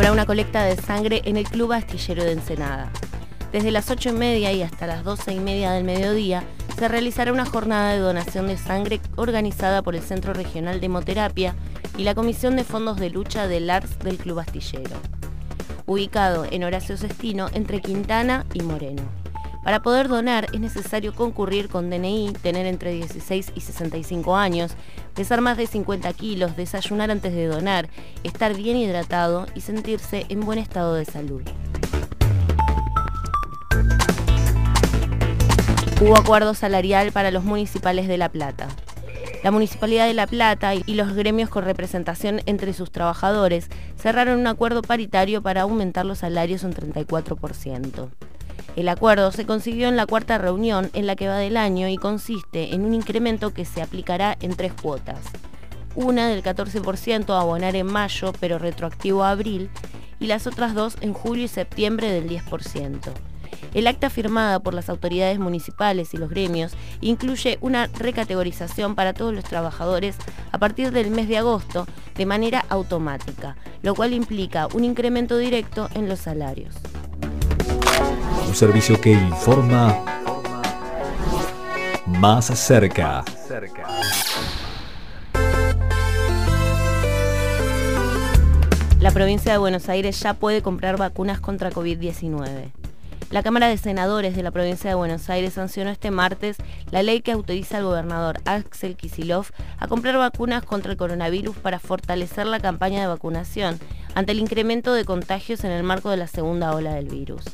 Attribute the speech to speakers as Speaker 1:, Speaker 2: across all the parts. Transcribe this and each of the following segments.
Speaker 1: Habrá una colecta de sangre en el Club Astillero de Ensenada. Desde las 8 y media y hasta las 12 y media del mediodía se realizará una jornada de donación de sangre organizada por el Centro Regional de Hemoterapia y la Comisión de Fondos de Lucha del ARS del Club Astillero, ubicado en Horacio Sestino entre Quintana y Moreno. Para poder donar es necesario concurrir con DNI, tener entre 16 y 65 años, pesar más de 50 kilos, desayunar antes de donar, estar bien hidratado y sentirse en buen estado de salud. Hubo acuerdo salarial para los municipales de La Plata. La Municipalidad de La Plata y los gremios con representación entre sus trabajadores cerraron un acuerdo paritario para aumentar los salarios un 34%. El acuerdo se consiguió en la cuarta reunión en la que va del año y consiste en un incremento que se aplicará en tres cuotas. Una del 14% a abonar en mayo, pero retroactivo a abril, y las otras dos en julio y septiembre del 10%. El acta firmada por las autoridades municipales y los gremios incluye una recategorización para todos los trabajadores a partir del mes de agosto de manera automática, lo cual implica un incremento directo en los salarios.
Speaker 2: Un servicio que informa más cerca.
Speaker 1: La provincia de Buenos Aires ya puede comprar vacunas contra COVID-19. La Cámara de Senadores de la provincia de Buenos Aires sancionó este martes la ley que autoriza al gobernador Axel Kisilov a comprar vacunas contra el coronavirus para fortalecer la campaña de vacunación ante el incremento de contagios en el marco de la segunda ola del virus.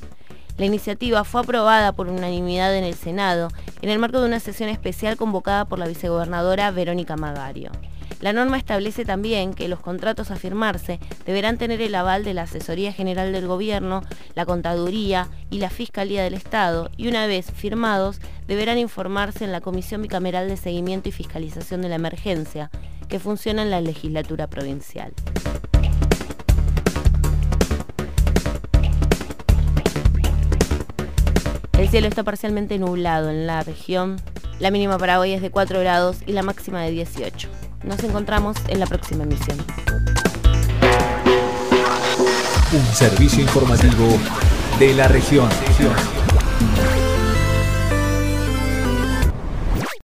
Speaker 1: La iniciativa fue aprobada por unanimidad en el Senado en el marco de una sesión especial convocada por la vicegobernadora Verónica Magario. La norma establece también que los contratos a firmarse deberán tener el aval de la Asesoría General del Gobierno, la Contaduría y la Fiscalía del Estado y una vez firmados deberán informarse en la Comisión Bicameral de Seguimiento y Fiscalización de la Emergencia, que funciona en la legislatura provincial. Cielo está parcialmente nublado en la región. La mínima para hoy es de 4 grados y la máxima de 18. Nos encontramos en la próxima emisión.
Speaker 2: Un servicio informativo de la región.